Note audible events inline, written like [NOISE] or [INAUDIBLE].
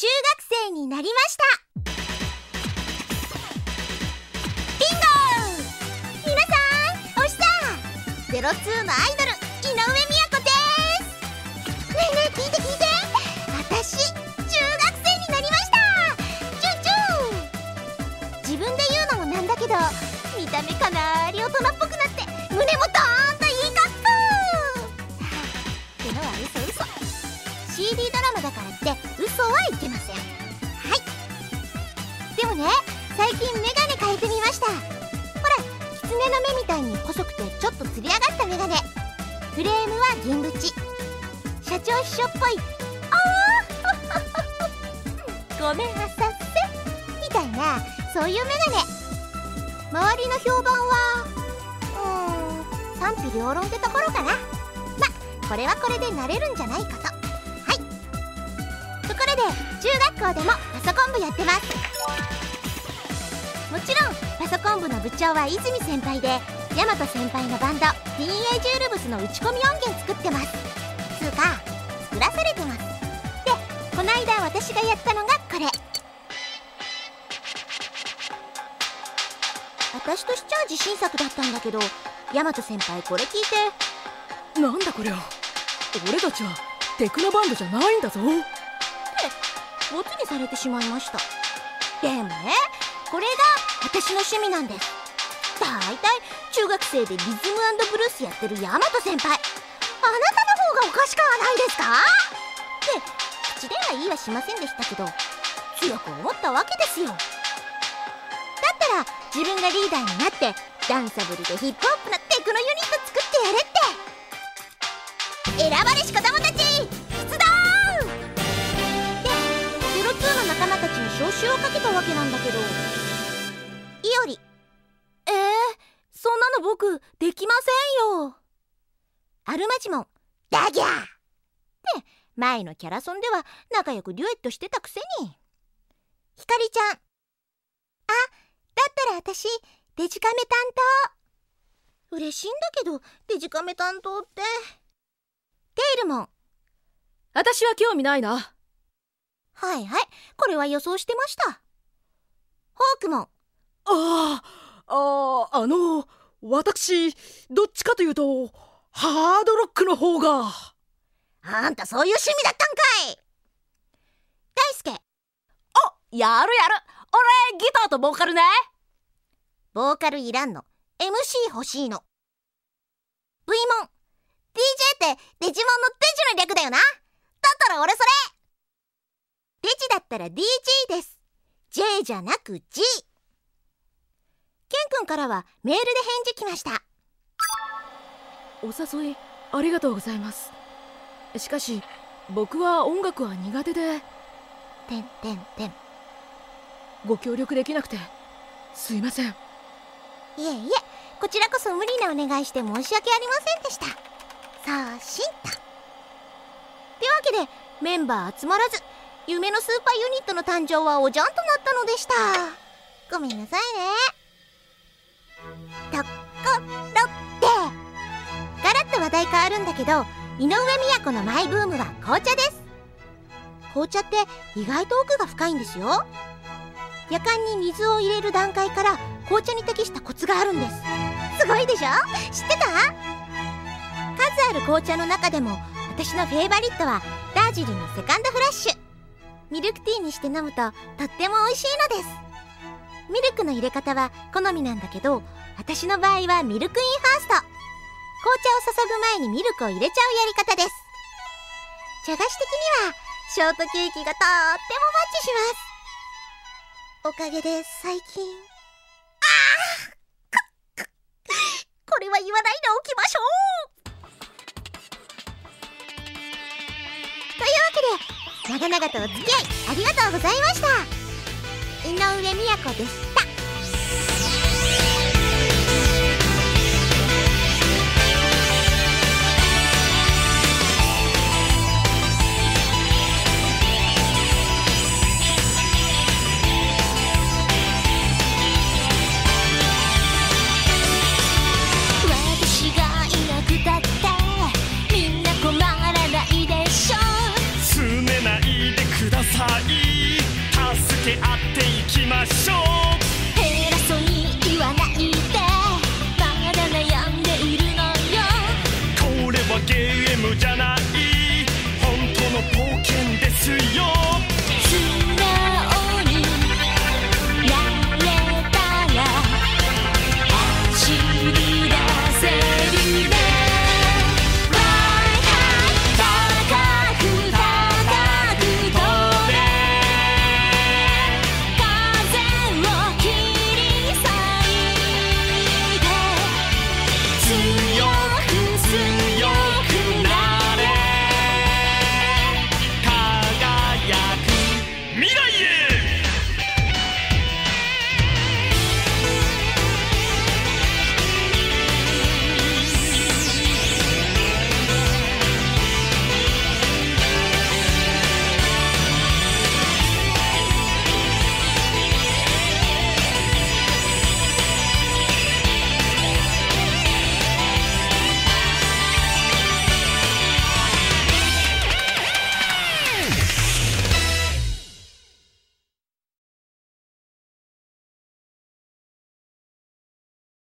中学生になりました。ビンゴ皆さん押したゼロツーのアイドル井上美也子です。ねえねえ聞いて聞いて。私中学生になりました。チュンチュン。自分で言うのもなんだけど見た目かなり大人っぽくなって胸もドーンといいカップ。ってのは嘘嘘。CD ドラマだからっての目みたいに細くてちょっとつり上がったメガネフレームは銀縁。社長秘書っぽい。あー。[LAUGHS] ごめんあさっせ。みたいなそういうメガネ周りの評判はうーん賛否両論ってところかな。まこれはこれで慣れるんじゃないかと。はい。ところで中学校でもパソコン部やってます。もちろんパソコン部の部長は泉先輩で大和先輩のバンドティーンエイジウルブスの打ち込み音源作ってます。つうか作らされてます。でこの間私がやったのがこれ。私としちゃ自信作だったんだけど大和先輩これ聞いてなんだこりゃ。俺たちはテクノバンドじゃないんだぞ。ボツにされてしまいました。でもねこれが私の趣味なんです。だいたい中学生でリズムブルースやってる大和先輩。あなたの方がおかしくはないですか？って口では言いはしませんでしたけど強く思ったわけですよ。だったら自分がリーダーになってダンサブルでヒップホップなテクノユニット作ってやれって。選ばれし子供たち！間たちに招集をかけたわけなんだけど。いおりえー、そんなの僕できませんよ。アルマジモンダギャー。って前のキャラソンでは仲良くデュエットしてたくせに。ひかりちゃん。あだったら私デジカメ担当。嬉しいんだけどデジカメ担当って。テイルモン。私は興味ないな。はいはい。これは予想してました。ホークモンあああああの私どっちかというとハードロックの方が。あんたそういう趣味だったんかい。大輔。あやるやる。俺ギターとボーカルね。ボーカルいらんの。MC 欲しいの。V モン DJ ってデジモンのデジの略だよな。だったら俺それったら DJ です。J じゃなく G ケン君からはメールで返事来ました。お誘いありがとうございます。しかし僕は音楽は苦手で。てんてんてん。ご協力できなくてすいません。いえいえこちらこそ無理なお願いして申し訳ありませんでした。そうしんたってわけでメンバー集まらず夢のスーパーユニットの誕生はおじゃんとなったのでした。ごめんなさいね。ところでガラッと話題変わるんだけど井上都のマイブームは紅茶です。紅茶って意外と奥が深いんですよ。夜間に水を入れる段階から紅茶に適したコツがあるんです。すごいでしょ？知ってた？数ある紅茶の中でも私のフェイバリットはダージリンのセカンドフラッシュ。ミルクティーにして飲むととっても美味しいのです。ミルクの入れ方は好みなんだけど私の場合はミルクインファースト。紅茶を注ぐ前にミルクを入れちゃうやり方です。茶菓子的にはショートケーキがとってもマッチします。おかげで最近。ああ [LAUGHS] これは言わないでおきましょう。長々とお付き合いありがとうございました。井上美也子です。け合っていきましょう。偉そうに言わないで。まだ悩んでいるのよ。これはゲームじゃない。